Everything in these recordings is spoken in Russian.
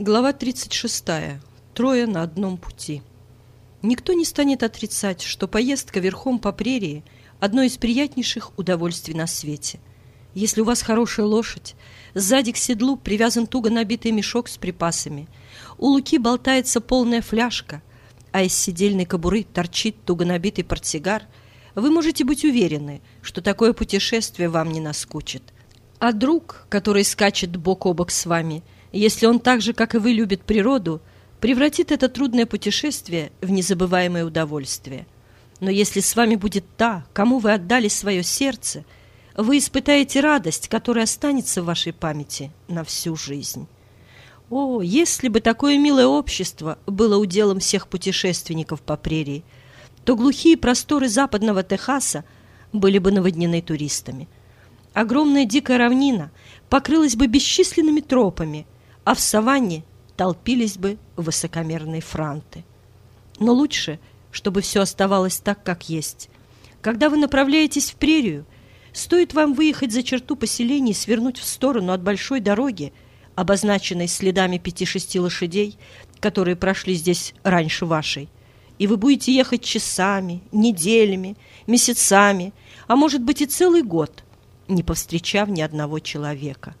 Глава 36. Трое на одном пути. Никто не станет отрицать, что поездка верхом по прерии – одно из приятнейших удовольствий на свете. Если у вас хорошая лошадь, сзади к седлу привязан туго набитый мешок с припасами, у луки болтается полная фляжка, а из сидельной кобуры торчит туго набитый портсигар, вы можете быть уверены, что такое путешествие вам не наскучит. А друг, который скачет бок о бок с вами – если он так же, как и вы, любит природу, превратит это трудное путешествие в незабываемое удовольствие. Но если с вами будет та, кому вы отдали свое сердце, вы испытаете радость, которая останется в вашей памяти на всю жизнь. О, если бы такое милое общество было уделом всех путешественников по прерии, то глухие просторы западного Техаса были бы наводнены туристами. Огромная дикая равнина покрылась бы бесчисленными тропами – а в саванне толпились бы высокомерные франты. Но лучше, чтобы все оставалось так, как есть. Когда вы направляетесь в прерию, стоит вам выехать за черту поселения и свернуть в сторону от большой дороги, обозначенной следами пяти-шести лошадей, которые прошли здесь раньше вашей, и вы будете ехать часами, неделями, месяцами, а может быть и целый год, не повстречав ни одного человека.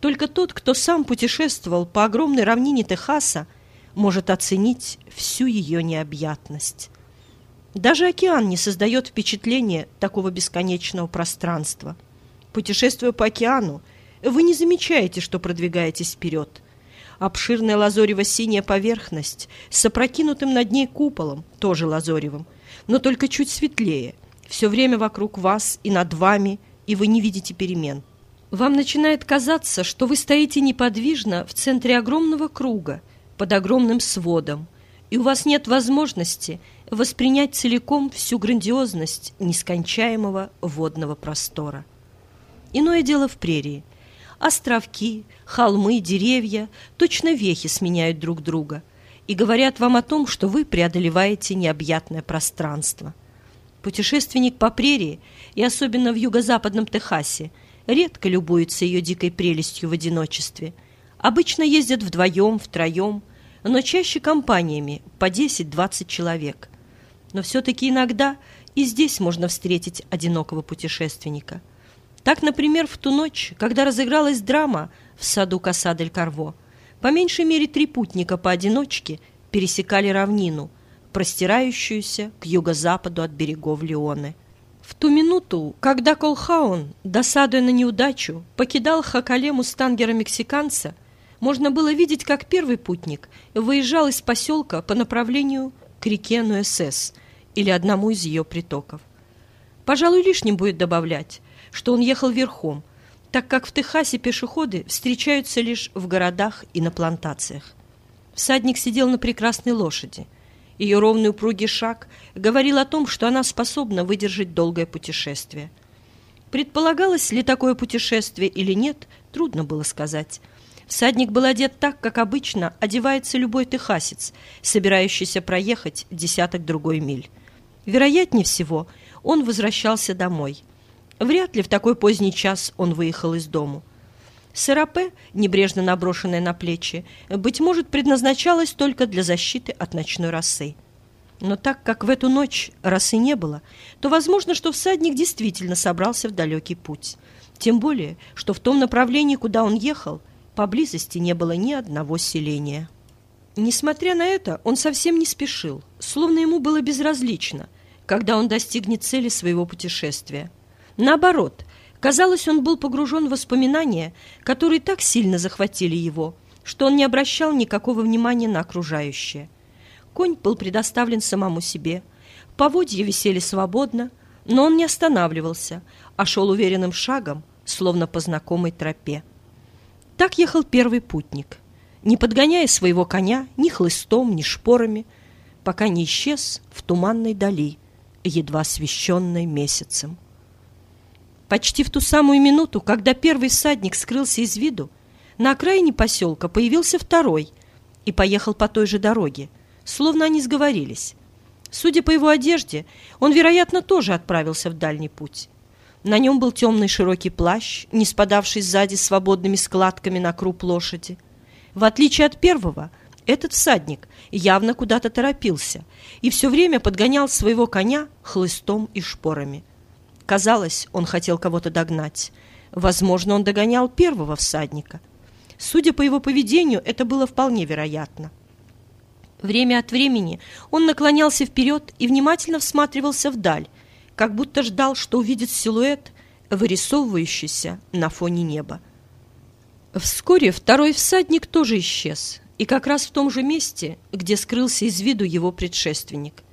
Только тот, кто сам путешествовал по огромной равнине Техаса, может оценить всю ее необъятность. Даже океан не создает впечатления такого бесконечного пространства. Путешествуя по океану, вы не замечаете, что продвигаетесь вперед. Обширная лазорево-синяя поверхность с опрокинутым над ней куполом, тоже лазоревым, но только чуть светлее. Все время вокруг вас и над вами, и вы не видите перемен. Вам начинает казаться, что вы стоите неподвижно в центре огромного круга, под огромным сводом, и у вас нет возможности воспринять целиком всю грандиозность нескончаемого водного простора. Иное дело в прерии. Островки, холмы, деревья точно вехи сменяют друг друга и говорят вам о том, что вы преодолеваете необъятное пространство. Путешественник по прерии, и особенно в юго-западном Техасе, редко любуются ее дикой прелестью в одиночестве. Обычно ездят вдвоем, втроем, но чаще компаниями по 10-20 человек. Но все-таки иногда и здесь можно встретить одинокого путешественника. Так, например, в ту ночь, когда разыгралась драма в саду Касадель-Карво, по меньшей мере три путника поодиночке пересекали равнину, простирающуюся к юго-западу от берегов Леоны. В ту минуту, когда Колхаун, досадуя на неудачу, покидал Хакале мустангера-мексиканца, можно было видеть, как первый путник выезжал из поселка по направлению к реке Нуэсэс или одному из ее притоков. Пожалуй, лишним будет добавлять, что он ехал верхом, так как в Техасе пешеходы встречаются лишь в городах и на плантациях. Всадник сидел на прекрасной лошади – ее ровный упругий шаг говорил о том, что она способна выдержать долгое путешествие. Предполагалось ли такое путешествие или нет, трудно было сказать. Всадник был одет так, как обычно одевается любой техасец, собирающийся проехать десяток другой миль. Вероятнее всего, он возвращался домой. Вряд ли в такой поздний час он выехал из дому. Серапе, небрежно наброшенное на плечи, быть может, предназначалось только для защиты от ночной росы. Но так как в эту ночь росы не было, то возможно, что всадник действительно собрался в далекий путь. Тем более, что в том направлении, куда он ехал, поблизости не было ни одного селения. Несмотря на это, он совсем не спешил, словно ему было безразлично, когда он достигнет цели своего путешествия. Наоборот, Казалось, он был погружен в воспоминания, которые так сильно захватили его, что он не обращал никакого внимания на окружающее. Конь был предоставлен самому себе. Поводья висели свободно, но он не останавливался, а шел уверенным шагом, словно по знакомой тропе. Так ехал первый путник, не подгоняя своего коня ни хлыстом, ни шпорами, пока не исчез в туманной дали, едва освещенной месяцем. Почти в ту самую минуту, когда первый всадник скрылся из виду, на окраине поселка появился второй и поехал по той же дороге, словно они сговорились. Судя по его одежде, он, вероятно, тоже отправился в дальний путь. На нем был темный широкий плащ, не спадавший сзади свободными складками на круп лошади. В отличие от первого, этот всадник явно куда-то торопился и все время подгонял своего коня хлыстом и шпорами. Казалось, он хотел кого-то догнать. Возможно, он догонял первого всадника. Судя по его поведению, это было вполне вероятно. Время от времени он наклонялся вперед и внимательно всматривался вдаль, как будто ждал, что увидит силуэт, вырисовывающийся на фоне неба. Вскоре второй всадник тоже исчез, и как раз в том же месте, где скрылся из виду его предшественник.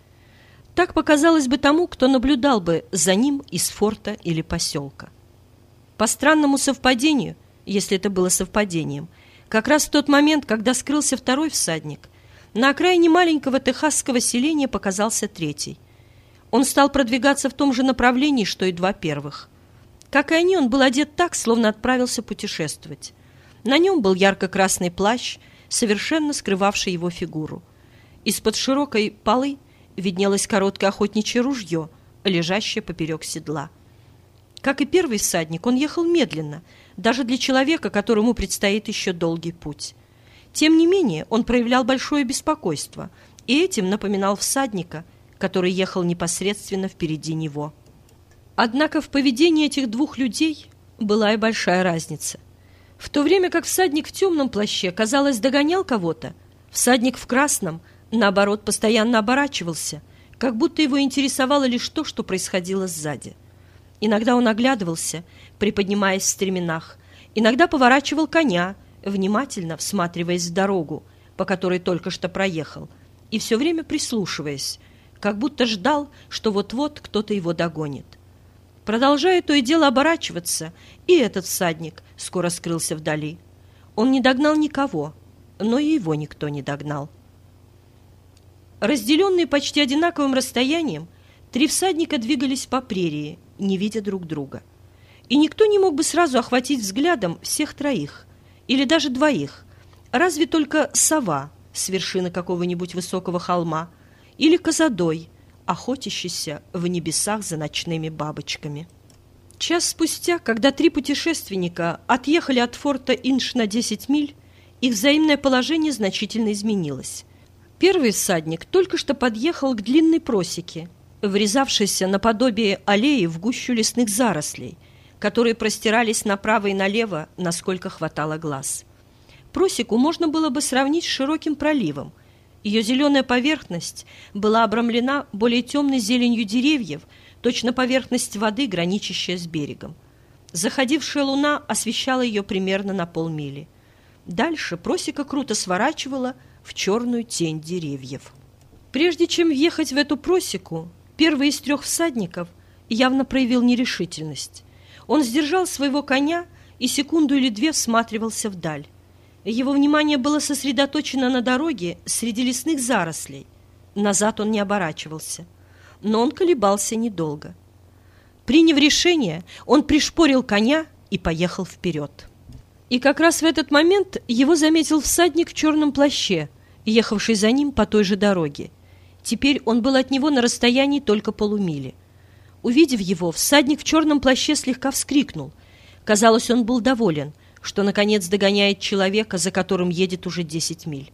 Так показалось бы тому, кто наблюдал бы за ним из форта или поселка. По странному совпадению, если это было совпадением, как раз в тот момент, когда скрылся второй всадник, на окраине маленького техасского селения показался третий. Он стал продвигаться в том же направлении, что и два первых. Как и они, он был одет так, словно отправился путешествовать. На нем был ярко-красный плащ, совершенно скрывавший его фигуру. Из-под широкой полы виднелось короткое охотничье ружье, лежащее поперек седла. Как и первый всадник, он ехал медленно, даже для человека, которому предстоит еще долгий путь. Тем не менее, он проявлял большое беспокойство и этим напоминал всадника, который ехал непосредственно впереди него. Однако в поведении этих двух людей была и большая разница. В то время как всадник в темном плаще, казалось, догонял кого-то, всадник в красном, наоборот, постоянно оборачивался, как будто его интересовало лишь то, что происходило сзади. Иногда он оглядывался, приподнимаясь в стременах, иногда поворачивал коня, внимательно всматриваясь в дорогу, по которой только что проехал, и все время прислушиваясь, как будто ждал, что вот-вот кто-то его догонит. Продолжая то и дело оборачиваться, и этот всадник скоро скрылся вдали. Он не догнал никого, но и его никто не догнал. Разделенные почти одинаковым расстоянием, три всадника двигались по прерии, не видя друг друга. И никто не мог бы сразу охватить взглядом всех троих, или даже двоих, разве только сова с вершины какого-нибудь высокого холма, или козадой, охотящийся в небесах за ночными бабочками. Час спустя, когда три путешественника отъехали от форта Инш на 10 миль, их взаимное положение значительно изменилось. Первый всадник только что подъехал к длинной просеке, врезавшейся наподобие аллеи в гущу лесных зарослей, которые простирались направо и налево, насколько хватало глаз. Просеку можно было бы сравнить с широким проливом. Ее зеленая поверхность была обрамлена более темной зеленью деревьев, точно поверхность воды, граничащая с берегом. Заходившая луна освещала ее примерно на полмили. Дальше просека круто сворачивала в черную тень деревьев. Прежде чем въехать в эту просеку, первый из трех всадников явно проявил нерешительность. Он сдержал своего коня и секунду или две всматривался вдаль. Его внимание было сосредоточено на дороге среди лесных зарослей. Назад он не оборачивался. Но он колебался недолго. Приняв решение, он пришпорил коня и поехал вперед. И как раз в этот момент его заметил всадник в черном плаще, ехавший за ним по той же дороге. Теперь он был от него на расстоянии только полумили. Увидев его, всадник в черном плаще слегка вскрикнул. Казалось, он был доволен, что, наконец, догоняет человека, за которым едет уже десять миль.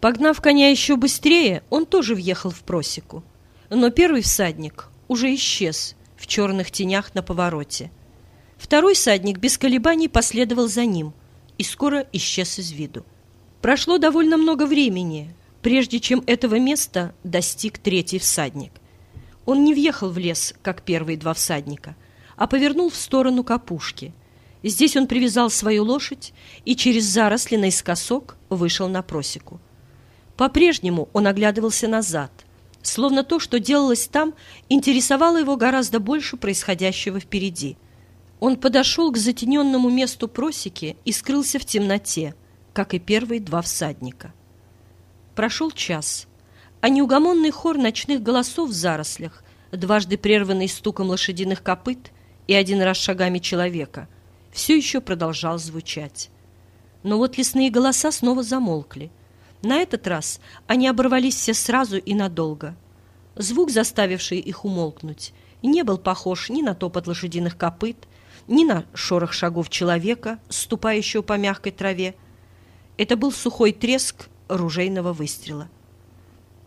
Погнав коня еще быстрее, он тоже въехал в просеку. Но первый всадник уже исчез в черных тенях на повороте. Второй всадник без колебаний последовал за ним и скоро исчез из виду. Прошло довольно много времени, прежде чем этого места достиг третий всадник. Он не въехал в лес, как первые два всадника, а повернул в сторону капушки. Здесь он привязал свою лошадь и через заросли наискосок вышел на просеку. По-прежнему он оглядывался назад, словно то, что делалось там, интересовало его гораздо больше происходящего впереди. Он подошел к затененному месту просеки и скрылся в темноте, как и первые два всадника. Прошел час — а неугомонный хор ночных голосов в зарослях, дважды прерванный стуком лошадиных копыт и один раз шагами человека, все еще продолжал звучать. Но вот лесные голоса снова замолкли. На этот раз они оборвались все сразу и надолго. Звук, заставивший их умолкнуть, не был похож ни на топот лошадиных копыт, ни на шорох шагов человека, ступающего по мягкой траве. Это был сухой треск ружейного выстрела.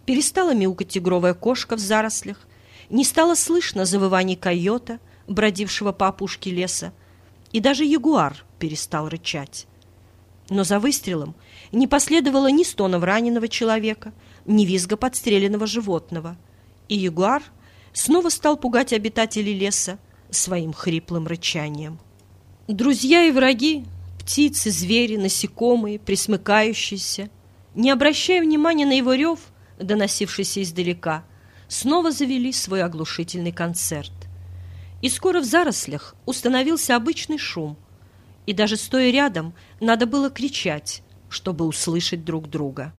Перестала мяукать тигровая кошка в зарослях, не стало слышно завываний койота, бродившего по опушке леса, и даже ягуар перестал рычать. Но за выстрелом не последовало ни стонов раненого человека, ни визга подстреленного животного, и ягуар снова стал пугать обитателей леса своим хриплым рычанием. Друзья и враги, птицы, звери, насекомые, присмыкающиеся, не обращая внимания на его рев, доносившийся издалека, снова завели свой оглушительный концерт. И скоро в зарослях установился обычный шум, и даже стоя рядом надо было кричать, чтобы услышать друг друга.